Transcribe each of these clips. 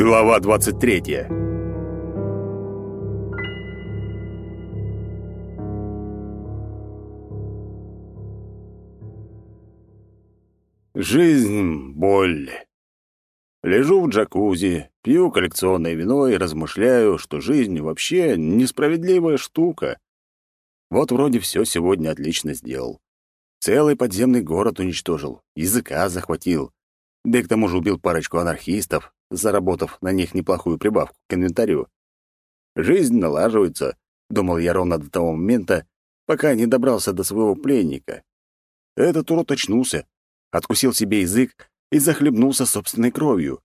Глава 23. Жизнь — боль. Лежу в джакузи, пью коллекционное вино и размышляю, что жизнь вообще несправедливая штука. Вот вроде все сегодня отлично сделал. Целый подземный город уничтожил, языка захватил. Да и к тому же убил парочку анархистов, заработав на них неплохую прибавку к инвентарю. Жизнь налаживается, думал я ровно до того момента, пока не добрался до своего пленника. Этот урод очнулся, откусил себе язык и захлебнулся собственной кровью.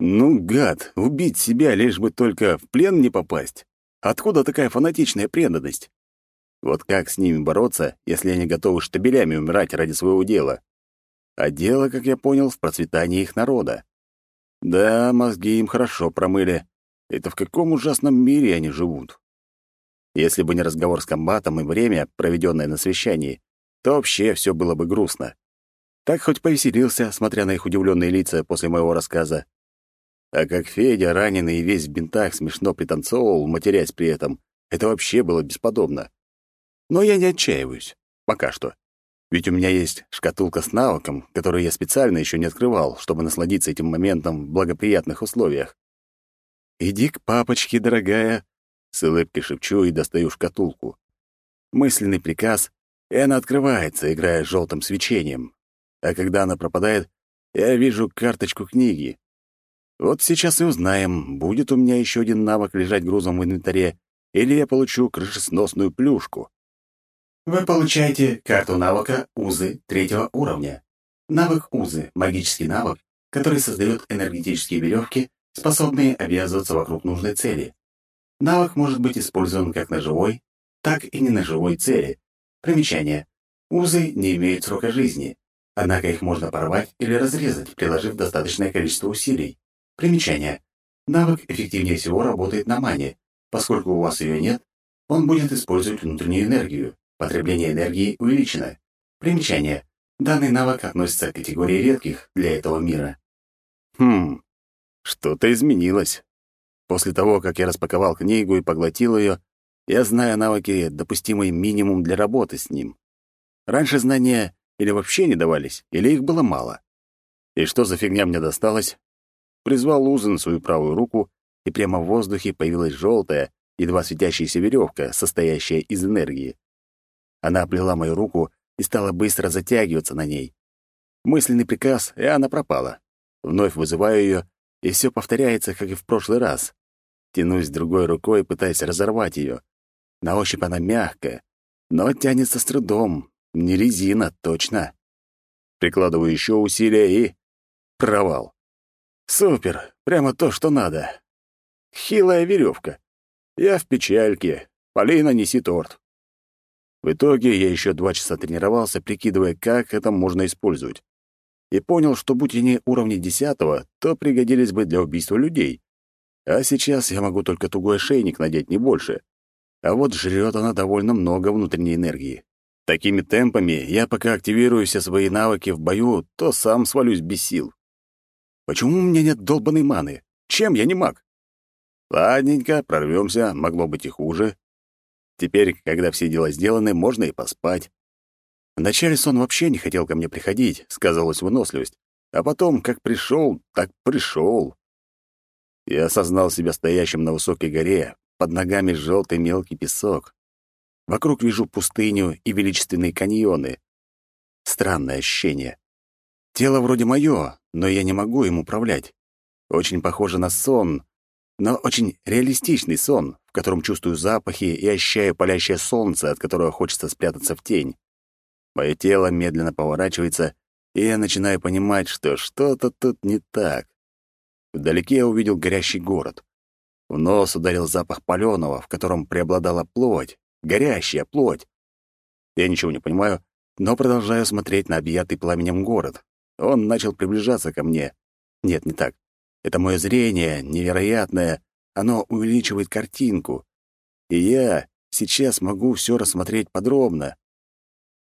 Ну, гад, убить себя, лишь бы только в плен не попасть. Откуда такая фанатичная преданность? Вот как с ними бороться, если они готовы штабелями умирать ради своего дела? А дело, как я понял, в процветании их народа. Да, мозги им хорошо промыли. Это в каком ужасном мире они живут? Если бы не разговор с комбатом и время, проведенное на совещании, то вообще все было бы грустно. Так хоть повеселился, смотря на их удивленные лица после моего рассказа. А как Федя, раненый и весь в бинтах, смешно пританцовывал, матерясь при этом, это вообще было бесподобно. Но я не отчаиваюсь. Пока что. Ведь у меня есть шкатулка с навыком, которую я специально еще не открывал, чтобы насладиться этим моментом в благоприятных условиях. «Иди к папочке, дорогая», — с улыбкой шепчу и достаю шкатулку. Мысленный приказ, и она открывается, играя желтым свечением. А когда она пропадает, я вижу карточку книги. Вот сейчас и узнаем, будет у меня еще один навык лежать грузом в инвентаре, или я получу крышесносную плюшку. Вы получаете карту навыка Узы третьего уровня. Навык Узы — магический навык, который создает энергетические веревки, способные обвязываться вокруг нужной цели. Навык может быть использован как на живой, так и не на живой цели. Примечание. Узы не имеют срока жизни, однако их можно порвать или разрезать, приложив достаточное количество усилий. Примечание. Навык эффективнее всего работает на мане. Поскольку у вас ее нет, он будет использовать внутреннюю энергию. Потребление энергии увеличено. Примечание. Данный навык относится к категории редких для этого мира. Хм, что-то изменилось. После того, как я распаковал книгу и поглотил ее, я знаю навыки, допустимый минимум для работы с ним. Раньше знания или вообще не давались, или их было мало. И что за фигня мне досталась? Призвал Узен свою правую руку, и прямо в воздухе появилась желтая, едва светящаяся веревка, состоящая из энергии. Она оплела мою руку и стала быстро затягиваться на ней. Мысленный приказ, и она пропала. Вновь вызываю ее, и все повторяется, как и в прошлый раз. Тянусь другой рукой, пытаясь разорвать ее. На ощупь она мягкая, но тянется с трудом. Не резина, точно. Прикладываю еще усилия и... Провал. Супер, прямо то, что надо. Хилая веревка. Я в печальке. Полина, неси торт. В итоге я еще два часа тренировался, прикидывая, как это можно использовать. И понял, что будь они уровня десятого, то пригодились бы для убийства людей. А сейчас я могу только тугой ошейник надеть, не больше. А вот жрет она довольно много внутренней энергии. Такими темпами я пока активирую все свои навыки в бою, то сам свалюсь без сил. Почему у меня нет долбанной маны? Чем я не маг? Ладненько, прорвемся, могло быть и хуже. Теперь, когда все дела сделаны, можно и поспать. Вначале сон вообще не хотел ко мне приходить, сказалась выносливость. А потом, как пришел, так пришел. Я осознал себя стоящим на высокой горе, под ногами желтый мелкий песок. Вокруг вижу пустыню и величественные каньоны. Странное ощущение. Тело вроде мое, но я не могу им управлять. Очень похоже на сон, но очень реалистичный сон, в котором чувствую запахи и ощущаю палящее солнце, от которого хочется спрятаться в тень. Мое тело медленно поворачивается, и я начинаю понимать, что что-то тут не так. Вдалеке я увидел горящий город. В нос ударил запах палёного, в котором преобладала плоть, горящая плоть. Я ничего не понимаю, но продолжаю смотреть на объятый пламенем город. Он начал приближаться ко мне. Нет, не так. Это мое зрение, невероятное, оно увеличивает картинку. И я сейчас могу все рассмотреть подробно.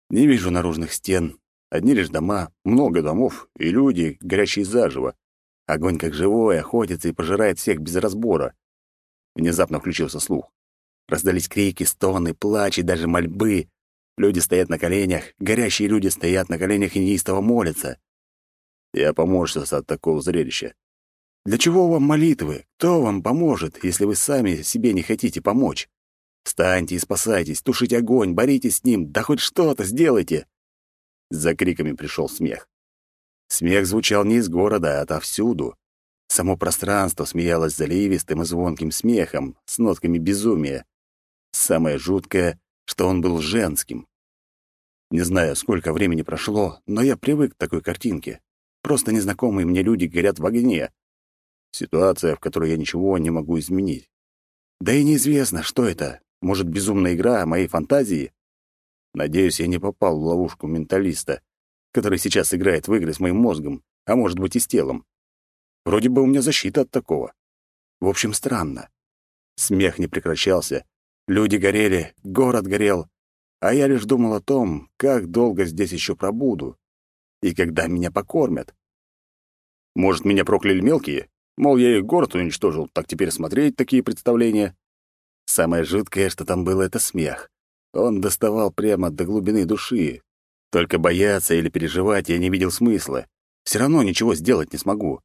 Не вижу наружных стен, одни лишь дома, много домов и люди, горящие заживо. Огонь как живой, охотится и пожирает всех без разбора. Внезапно включился слух. Раздались крики, стоны, плач и даже мольбы. Люди стоят на коленях, горящие люди стоят на коленях и неистово молятся. Я поморщился от такого зрелища. Для чего вам молитвы? Кто вам поможет, если вы сами себе не хотите помочь? Встаньте и спасайтесь, тушите огонь, боритесь с ним, да хоть что-то сделайте. За криками пришел смех. Смех звучал не из города, а отовсюду. Само пространство смеялось заливистым и звонким смехом, с нотками безумия. Самое жуткое, что он был женским. Не знаю, сколько времени прошло, но я привык к такой картинке. Просто незнакомые мне люди горят в огне. Ситуация, в которой я ничего не могу изменить. Да и неизвестно, что это. Может, безумная игра моей фантазии? Надеюсь, я не попал в ловушку менталиста, который сейчас играет в игры с моим мозгом, а может быть и с телом. Вроде бы у меня защита от такого. В общем, странно. Смех не прекращался. Люди горели, город горел. А я лишь думал о том, как долго здесь еще пробуду. И когда меня покормят. Может, меня прокляли мелкие? Мол, я их город уничтожил, так теперь смотреть такие представления. Самое жуткое, что там было, это смех. Он доставал прямо до глубины души. Только бояться или переживать я не видел смысла. Все равно ничего сделать не смогу.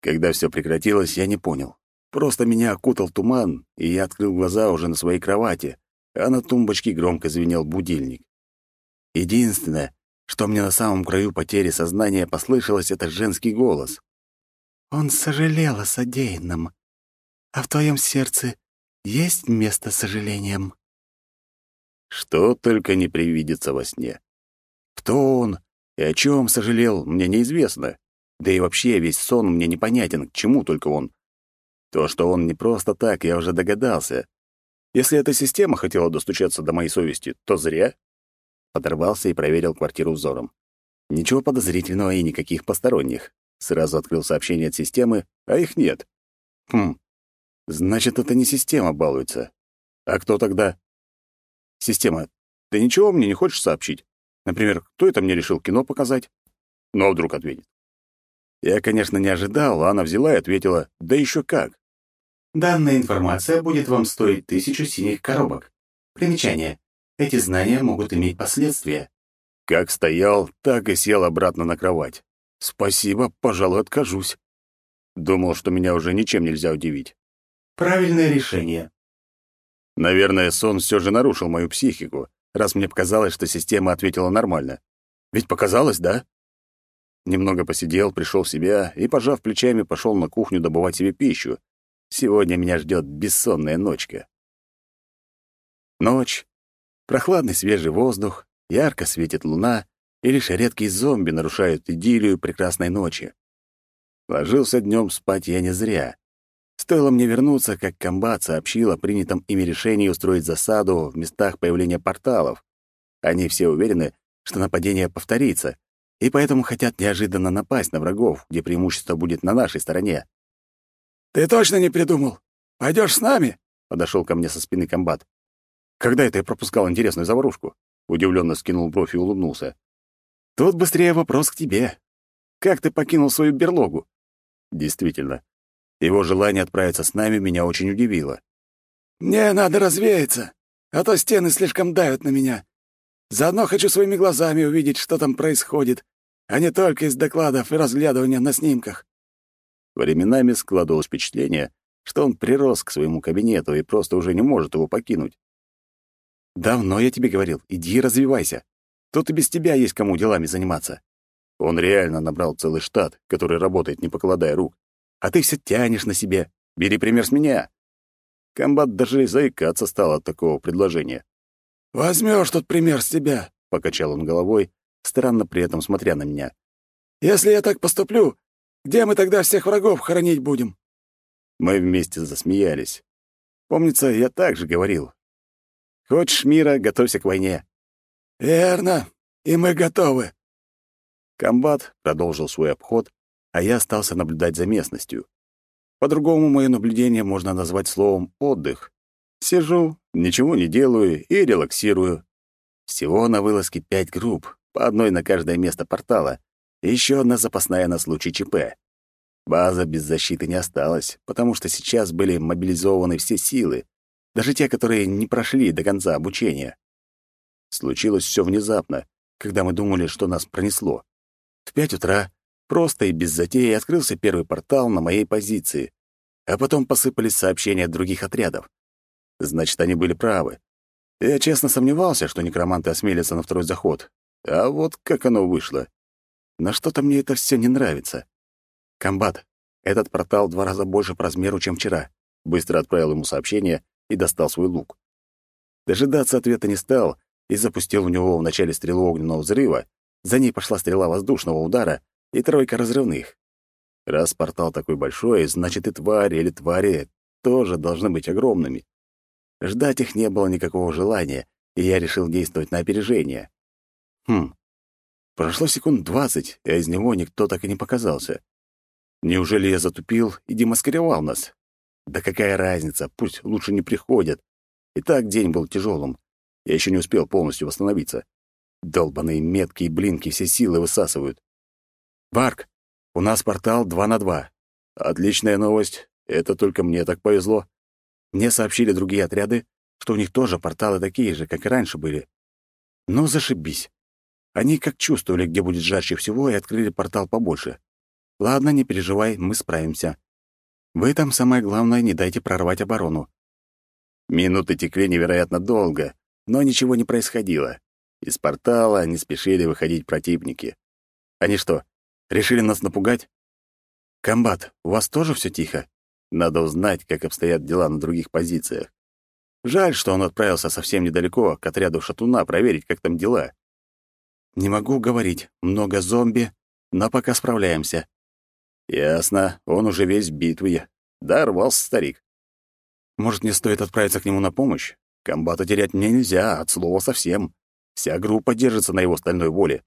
Когда все прекратилось, я не понял. Просто меня окутал туман, и я открыл глаза уже на своей кровати, а на тумбочке громко звенел будильник. Единственное, что мне на самом краю потери сознания послышалось, это женский голос. «Он сожалел о содеянном. А в твоем сердце есть место сожалениям?» Что только не привидится во сне. Кто он и о чем сожалел, мне неизвестно. Да и вообще весь сон мне непонятен, к чему только он. То, что он не просто так, я уже догадался. Если эта система хотела достучаться до моей совести, то зря. Подорвался и проверил квартиру взором. Ничего подозрительного и никаких посторонних. Сразу открыл сообщение от системы, а их нет. Хм, значит, это не система балуется. А кто тогда? Система, ты ничего мне не хочешь сообщить? Например, кто это мне решил кино показать? Ну, а вдруг ответит. Я, конечно, не ожидал, а она взяла и ответила, да еще как. Данная информация будет вам стоить тысячу синих коробок. Примечание. Эти знания могут иметь последствия. Как стоял, так и сел обратно на кровать. Спасибо, пожалуй, откажусь. Думал, что меня уже ничем нельзя удивить. Правильное решение. Наверное, сон все же нарушил мою психику, раз мне показалось, что система ответила нормально. Ведь показалось, да? Немного посидел, пришел в себя и, пожав плечами, пошел на кухню добывать себе пищу. Сегодня меня ждет бессонная ночка. Ночь. Прохладный свежий воздух, ярко светит луна, и лишь редкие зомби нарушают идиллию прекрасной ночи. Ложился днем спать я не зря. Стоило мне вернуться, как комбат сообщил о принятом ими решении устроить засаду в местах появления порталов. Они все уверены, что нападение повторится, и поэтому хотят неожиданно напасть на врагов, где преимущество будет на нашей стороне. «Ты точно не придумал? Пойдешь с нами?» — подошел ко мне со спины комбат. «Когда это я пропускал интересную заварушку?» Удивленно скинул бровь и улыбнулся. «Тут быстрее вопрос к тебе. Как ты покинул свою берлогу?» «Действительно, его желание отправиться с нами меня очень удивило. «Мне надо развеяться, а то стены слишком давят на меня. Заодно хочу своими глазами увидеть, что там происходит, а не только из докладов и разглядывания на снимках». Временами складывалось впечатление, что он прирос к своему кабинету и просто уже не может его покинуть. «Давно я тебе говорил, иди развивайся. Тут и без тебя есть кому делами заниматься». Он реально набрал целый штат, который работает, не покладая рук. А ты все тянешь на себе. Бери пример с меня. Комбат даже заикаться стал от такого предложения. «Возьмешь тут пример с тебя», — покачал он головой, странно при этом смотря на меня. «Если я так поступлю, где мы тогда всех врагов хоронить будем?» Мы вместе засмеялись. Помнится, я так же говорил. «Хочешь мира, готовься к войне». «Верно, и мы готовы». Комбат продолжил свой обход, а я остался наблюдать за местностью. По-другому мое наблюдение можно назвать словом «отдых». Сижу, ничего не делаю и релаксирую. Всего на вылазке пять групп, по одной на каждое место портала, и еще одна запасная на случай ЧП. База без защиты не осталась, потому что сейчас были мобилизованы все силы, даже те, которые не прошли до конца обучения. Случилось все внезапно, когда мы думали, что нас пронесло. В пять утра просто и без затеи открылся первый портал на моей позиции, а потом посыпались сообщения от других отрядов. Значит, они были правы. Я честно сомневался, что некроманты осмелятся на второй заход. А вот как оно вышло. Но что-то мне это все не нравится. «Комбат, этот портал два раза больше по размеру, чем вчера». Быстро отправил ему сообщение и достал свой лук. Дожидаться ответа не стал и запустил в него в начале стрелу огненного взрыва, за ней пошла стрела воздушного удара и тройка разрывных. Раз портал такой большой, значит и твари или твари тоже должны быть огромными. Ждать их не было никакого желания, и я решил действовать на опережение. Хм. Прошло секунд двадцать, а из него никто так и не показался. Неужели я затупил и демаскировал нас? Да какая разница, пусть лучше не приходят. И так день был тяжелым. Я еще не успел полностью восстановиться. Долбаные метки и блинки все силы высасывают. «Барк, у нас портал 2 на 2. Отличная новость. Это только мне так повезло. Мне сообщили другие отряды, что у них тоже порталы такие же, как и раньше были. Ну, зашибись. Они как чувствовали, где будет жарче всего, и открыли портал побольше. Ладно, не переживай, мы справимся. Вы там самое главное, не дайте прорвать оборону. Минуты текли невероятно долго, но ничего не происходило. Из портала не спешили выходить противники. Они что, решили нас напугать? Комбат, у вас тоже все тихо? Надо узнать, как обстоят дела на других позициях. Жаль, что он отправился совсем недалеко, к отряду шатуна, проверить, как там дела. Не могу говорить, много зомби, но пока справляемся. Ясно, он уже весь в битве. Да, рвался старик. Может, не стоит отправиться к нему на помощь? Комбата терять мне нельзя, от слова совсем. Вся группа держится на его стальной воле.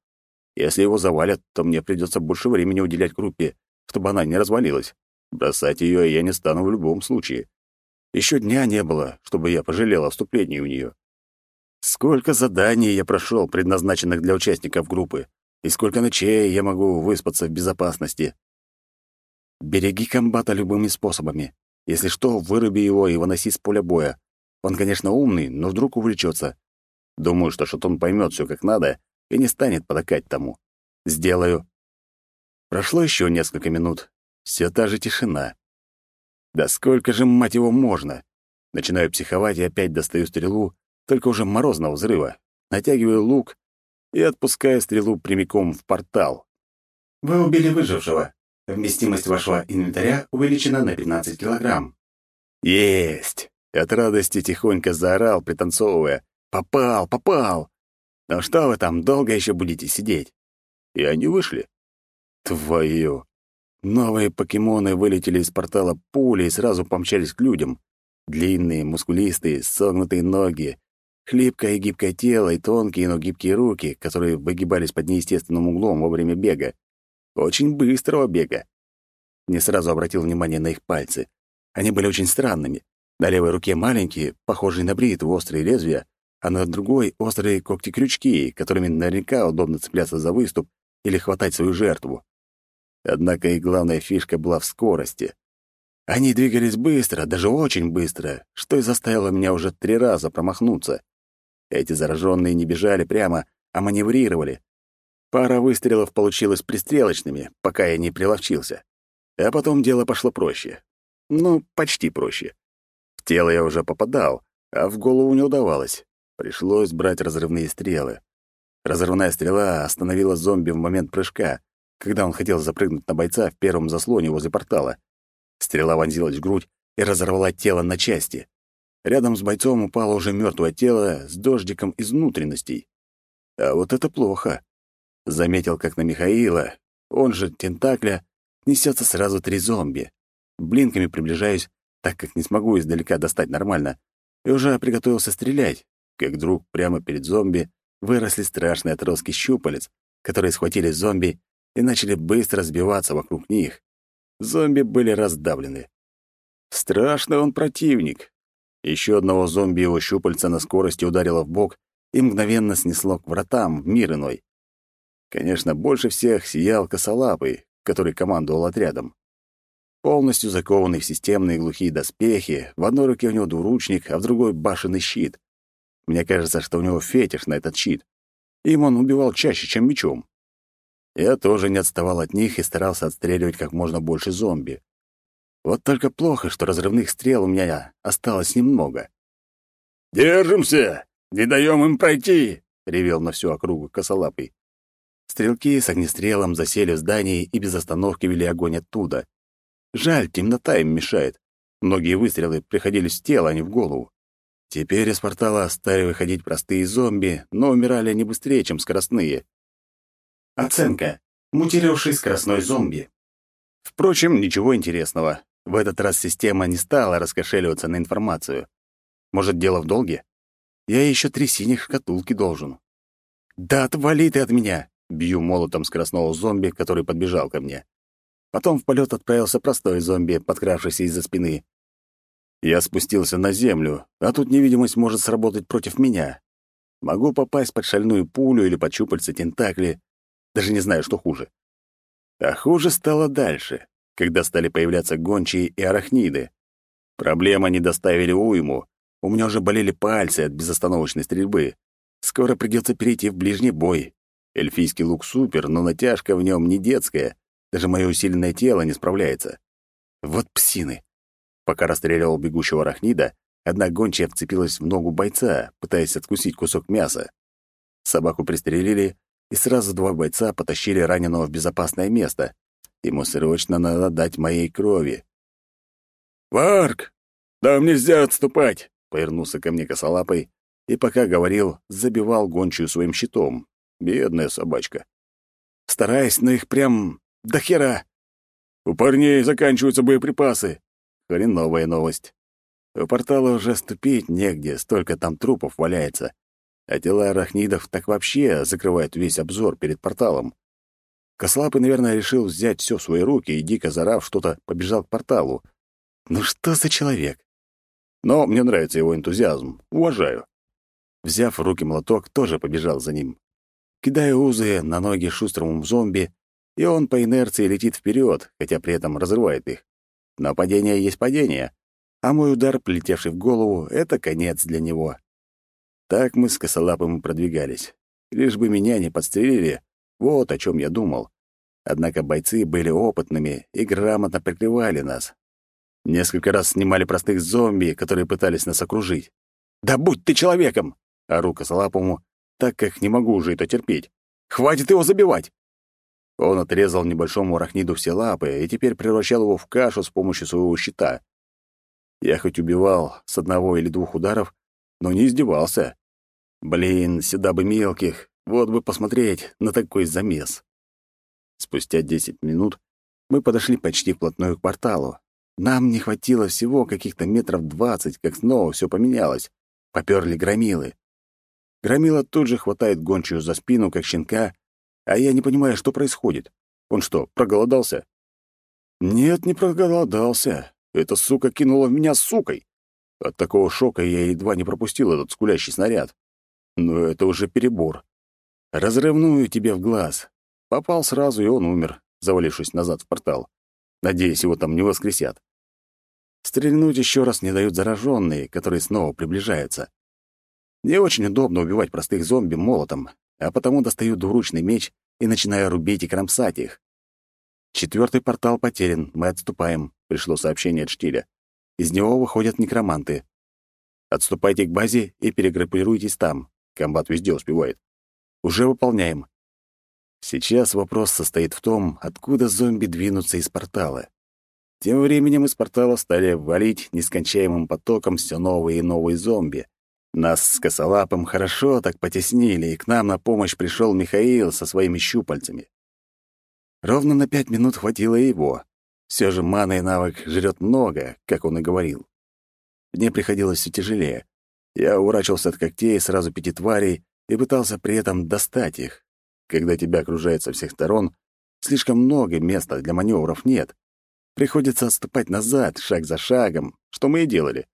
Если его завалят, то мне придется больше времени уделять группе, чтобы она не развалилась. Бросать ее я не стану в любом случае. Еще дня не было, чтобы я пожалел о вступлении в нее. Сколько заданий я прошел, предназначенных для участников группы, и сколько ночей я могу выспаться в безопасности. Береги комбата любыми способами. Если что, выруби его и выноси с поля боя. Он, конечно, умный, но вдруг увлечется. Думаю, что Шатун поймет все как надо и не станет потакать тому. Сделаю. Прошло еще несколько минут. Все та же тишина. Да сколько же, мать его, можно? Начинаю психовать и опять достаю стрелу, только уже морозного взрыва. Натягиваю лук и отпускаю стрелу прямиком в портал. Вы убили выжившего. Вместимость вашего инвентаря увеличена на 15 килограмм. Есть! От радости тихонько заорал, пританцовывая. «Попал! Попал! Ну что вы там, долго еще будете сидеть?» И они вышли. Твою! Новые покемоны вылетели из портала пули и сразу помчались к людям. Длинные, мускулистые, согнутые ноги, хлипкое и гибкое тело и тонкие, но гибкие руки, которые выгибались под неестественным углом во время бега. Очень быстрого бега. Не сразу обратил внимание на их пальцы. Они были очень странными. На левой руке маленькие, похожие на бритву, острые лезвия, а на другой — острые когти-крючки, которыми наверняка удобно цепляться за выступ или хватать свою жертву. Однако их главная фишка была в скорости. Они двигались быстро, даже очень быстро, что и заставило меня уже три раза промахнуться. Эти зараженные не бежали прямо, а маневрировали, Пара выстрелов получилась пристрелочными, пока я не приловчился. А потом дело пошло проще. Ну, почти проще. Тело я уже попадал, а в голову не удавалось. Пришлось брать разрывные стрелы. Разрывная стрела остановила зомби в момент прыжка, когда он хотел запрыгнуть на бойца в первом заслоне возле портала. Стрела вонзилась в грудь и разорвала тело на части. Рядом с бойцом упало уже мертвое тело с дождиком из внутренностей. А вот это плохо. Заметил, как на Михаила, он же Тентакля, несется сразу три зомби. Блинками приближаюсь, так как не смогу издалека достать нормально, и уже приготовился стрелять, как вдруг прямо перед зомби выросли страшные отростки щупалец, которые схватили зомби и начали быстро сбиваться вокруг них. Зомби были раздавлены. Страшный он противник. Еще одного зомби его щупальца на скорости ударило в бок и мгновенно снесло к вратам в мир иной. Конечно, больше всех сиял косолапый, который командовал отрядом. Полностью закованный в системные глухие доспехи, в одной руке у него двуручник, а в другой — башенный щит. Мне кажется, что у него фетиш на этот щит. Им он убивал чаще, чем мечом. Я тоже не отставал от них и старался отстреливать как можно больше зомби. Вот только плохо, что разрывных стрел у меня осталось немного. «Держимся! Не даем им пройти!» — ревел на всю округу косолапый. Стрелки с огнестрелом засели в здании и без остановки вели огонь оттуда. Жаль, темнота им мешает. Многие выстрелы приходились в тело, а не в голову. Теперь из портала стали выходить простые зомби, но умирали они быстрее, чем скоростные. Оценка. Мутировавший скоростной зомби. Впрочем, ничего интересного. В этот раз система не стала раскошеливаться на информацию. Может, дело в долге? Я еще три синих шкатулки должен. «Да отвали ты от меня!» — бью молотом скоростного зомби, который подбежал ко мне. Потом в полет отправился простой зомби, подкравшийся из-за спины. Я спустился на землю, а тут невидимость может сработать против меня. Могу попасть под шальную пулю или под щупальца тентакли. Даже не знаю, что хуже. А хуже стало дальше, когда стали появляться гончие и арахниды. Проблемы не доставили уйму. У меня уже болели пальцы от безостановочной стрельбы. Скоро придется перейти в ближний бой. Эльфийский лук супер, но натяжка в нем не детская. Даже мое усиленное тело не справляется. Вот псины. Пока расстреливал бегущего арахнида, одна гончая вцепилась в ногу бойца, пытаясь откусить кусок мяса. Собаку пристрелили, и сразу два бойца потащили раненого в безопасное место. Ему срочно надо дать моей крови. «Варк, нам нельзя отступать!» — повернулся ко мне косолапой, и пока говорил, забивал гончую своим щитом. Бедная собачка. Стараясь, но их прям до хера. У парней заканчиваются боеприпасы. Хреновая новость. У портала уже ступить негде, столько там трупов валяется а тела арахнидов так вообще закрывают весь обзор перед порталом. Кослапый, наверное, решил взять все в свои руки и, дико зарав, что-то побежал к порталу. Ну что за человек? Но мне нравится его энтузиазм, уважаю. Взяв в руки молоток, тоже побежал за ним. Кидаю узы на ноги шустрому зомби, и он по инерции летит вперед, хотя при этом разрывает их. Но падение есть падение, а мой удар, прилетевший в голову, — это конец для него. Так мы с косолапым продвигались. Лишь бы меня не подстрелили, вот о чем я думал. Однако бойцы были опытными и грамотно прикрывали нас. Несколько раз снимали простых зомби, которые пытались нас окружить. «Да будь ты человеком!» — ору косолапому, так как не могу уже это терпеть. «Хватит его забивать!» Он отрезал небольшому арахниду все лапы и теперь превращал его в кашу с помощью своего щита. Я хоть убивал с одного или двух ударов, но не издевался. Блин, сюда бы мелких, вот бы посмотреть на такой замес. Спустя десять минут мы подошли почти вплотную к порталу. Нам не хватило всего каких-то метров двадцать, как снова все поменялось. Поперли громилы. Громила тут же хватает гончую за спину, как щенка, а я не понимаю, что происходит. Он что, проголодался? Нет, не проголодался. Эта сука кинула в меня сукой. От такого шока я едва не пропустил этот скулящий снаряд. Но это уже перебор. Разрывную тебе в глаз. Попал сразу, и он умер, завалившись назад в портал. Надеюсь, его там не воскресят. Стрельнуть еще раз не дают зараженные, которые снова приближаются. Не очень удобно убивать простых зомби молотом, а потому достаю двуручный меч и начинаю рубить и кромсать их. Четвертый портал потерян, мы отступаем, пришло сообщение от штиля. Из него выходят некроманты. Отступайте к базе и перегруппируйтесь там. Комбат везде успевает. Уже выполняем. Сейчас вопрос состоит в том, откуда зомби двинутся из портала. Тем временем из портала стали валить нескончаемым потоком все новые и новые зомби. Нас с косолапым хорошо так потеснили, и к нам на помощь пришел Михаил со своими щупальцами. Ровно на пять минут хватило его. Все же мана и навык жрет много, как он и говорил. Мне приходилось все тяжелее. Я уворачивался от когтей сразу пяти тварей и пытался при этом достать их. Когда тебя окружает со всех сторон, слишком много места для маневров нет. Приходится отступать назад, шаг за шагом, что мы и делали.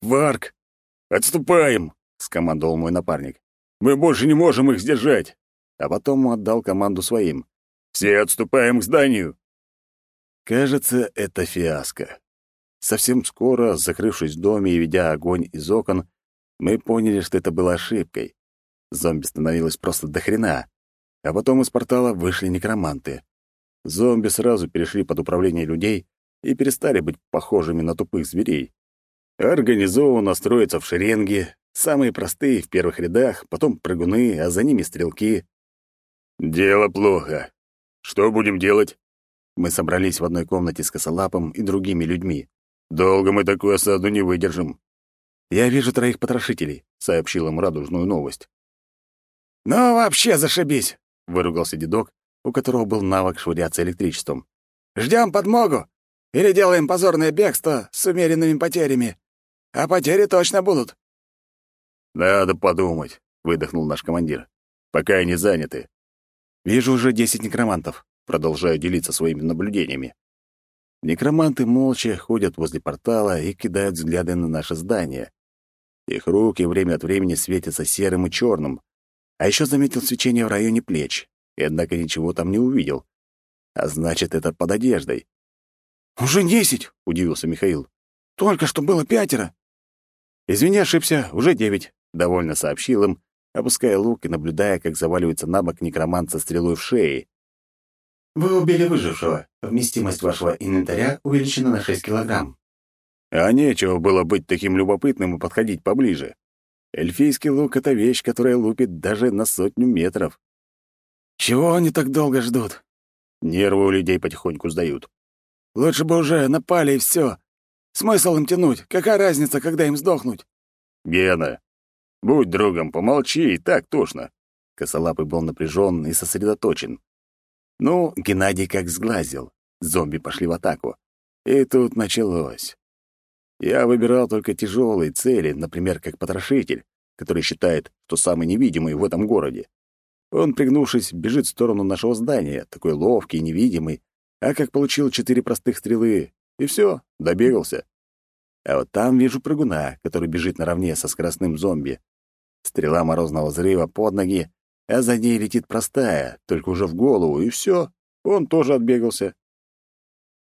«Варк, отступаем!» — скомандовал мой напарник. «Мы больше не можем их сдержать!» А потом отдал команду своим. «Все отступаем к зданию!» Кажется, это фиаско. Совсем скоро, закрывшись в доме и ведя огонь из окон, мы поняли, что это было ошибкой. Зомби становилось просто до хрена. А потом из портала вышли некроманты. Зомби сразу перешли под управление людей и перестали быть похожими на тупых зверей. Организованно строятся в шеренге, самые простые в первых рядах, потом прыгуны, а за ними стрелки. «Дело плохо. Что будем делать?» Мы собрались в одной комнате с косолапом и другими людьми. «Долго мы такую осаду не выдержим». «Я вижу троих потрошителей», — сообщил им радужную новость. «Ну, вообще зашибись!» — выругался дедок, у которого был навык швыряться электричеством. «Ждем подмогу! Или делаем позорное бегство с умеренными потерями. А потери точно будут». «Надо подумать», — выдохнул наш командир. «Пока они заняты». «Вижу уже десять некромантов», — продолжаю делиться своими наблюдениями. Некроманты молча ходят возле портала и кидают взгляды на наше здание. Их руки время от времени светятся серым и черным, а еще заметил свечение в районе плеч, и однако ничего там не увидел. А значит, это под одеждой. «Уже десять!» — удивился Михаил. «Только что было пятеро!» «Извини, ошибся, уже девять», — довольно сообщил им, опуская лук и наблюдая, как заваливается на бок некромант со стрелой в шее. Вы убили выжившего. Вместимость вашего инвентаря увеличена на 6 килограмм. А нечего было быть таким любопытным и подходить поближе. Эльфийский лук — это вещь, которая лупит даже на сотню метров. Чего они так долго ждут? Нервы у людей потихоньку сдают. Лучше бы уже напали и все. Смысл им тянуть? Какая разница, когда им сдохнуть? Гена, будь другом, помолчи, и так тошно. Косолапый был напряжен и сосредоточен. Ну, Геннадий как сглазил. Зомби пошли в атаку. И тут началось. Я выбирал только тяжелые цели, например, как потрошитель, который считает, что самый невидимый в этом городе. Он, пригнувшись, бежит в сторону нашего здания, такой ловкий, невидимый, а как получил четыре простых стрелы, и все, добегался. А вот там вижу прыгуна, который бежит наравне со скоростным зомби. Стрела морозного взрыва под ноги, а за ней летит простая, только уже в голову, и все, он тоже отбегался.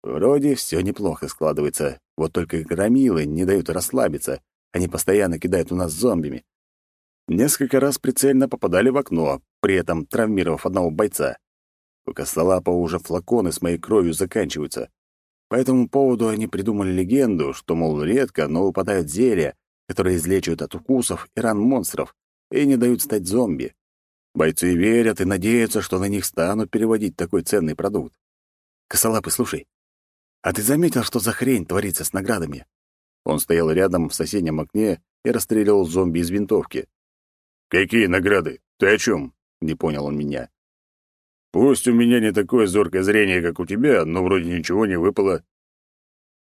Вроде все неплохо складывается, вот только громилы не дают расслабиться, они постоянно кидают у нас зомбими. Несколько раз прицельно попадали в окно, при этом травмировав одного бойца. У Костолапа уже флаконы с моей кровью заканчиваются. По этому поводу они придумали легенду, что, мол, редко, но выпадают зелья, которые излечивают от укусов и ран монстров и не дают стать зомби. Бойцы верят и надеются, что на них станут переводить такой ценный продукт. Косолапый, слушай, а ты заметил, что за хрень творится с наградами? Он стоял рядом в соседнем окне и расстреливал зомби из винтовки. «Какие награды? Ты о чем?» — не понял он меня. «Пусть у меня не такое зоркое зрение, как у тебя, но вроде ничего не выпало».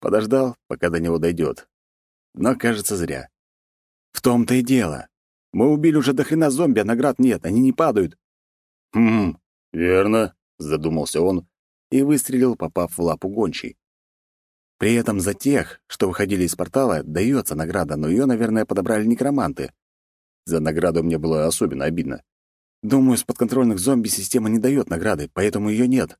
Подождал, пока до него дойдет. Но, кажется, зря. В том-то и дело. Мы убили уже до зомби, а наград нет, они не падают. Хм, верно, задумался он и выстрелил, попав в лапу гончей. При этом за тех, что выходили из портала, дается награда, но ее, наверное, подобрали некроманты. За награду мне было особенно обидно. Думаю, с подконтрольных зомби система не дает награды, поэтому ее нет.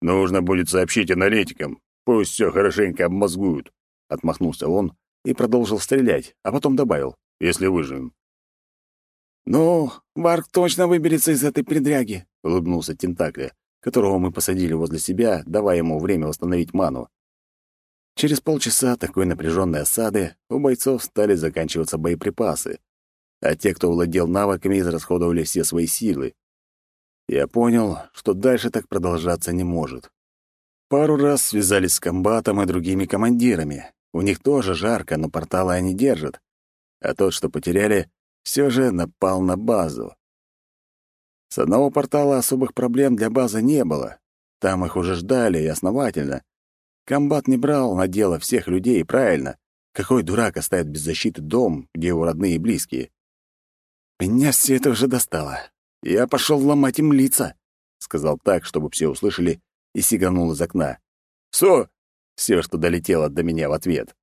Нужно будет сообщить аналитикам. Пусть все хорошенько обмозгуют. Отмахнулся он и продолжил стрелять, а потом добавил, если выживем. «Ну, Варк точно выберется из этой передряги», — улыбнулся Тентакля, которого мы посадили возле себя, давая ему время восстановить ману. Через полчаса такой напряженной осады у бойцов стали заканчиваться боеприпасы, а те, кто владел навыками, израсходовали все свои силы. Я понял, что дальше так продолжаться не может. Пару раз связались с комбатом и другими командирами. У них тоже жарко, но порталы они держат. А тот, что потеряли, все же напал на базу. С одного портала особых проблем для базы не было. Там их уже ждали и основательно. Комбат не брал на дело всех людей, правильно. Какой дурак оставит без защиты дом, где его родные и близкие? Меня все это уже достало. Я пошел ломать им лица, — сказал так, чтобы все услышали, и сиганул из окна. «Что?» — все, что долетело до меня в ответ.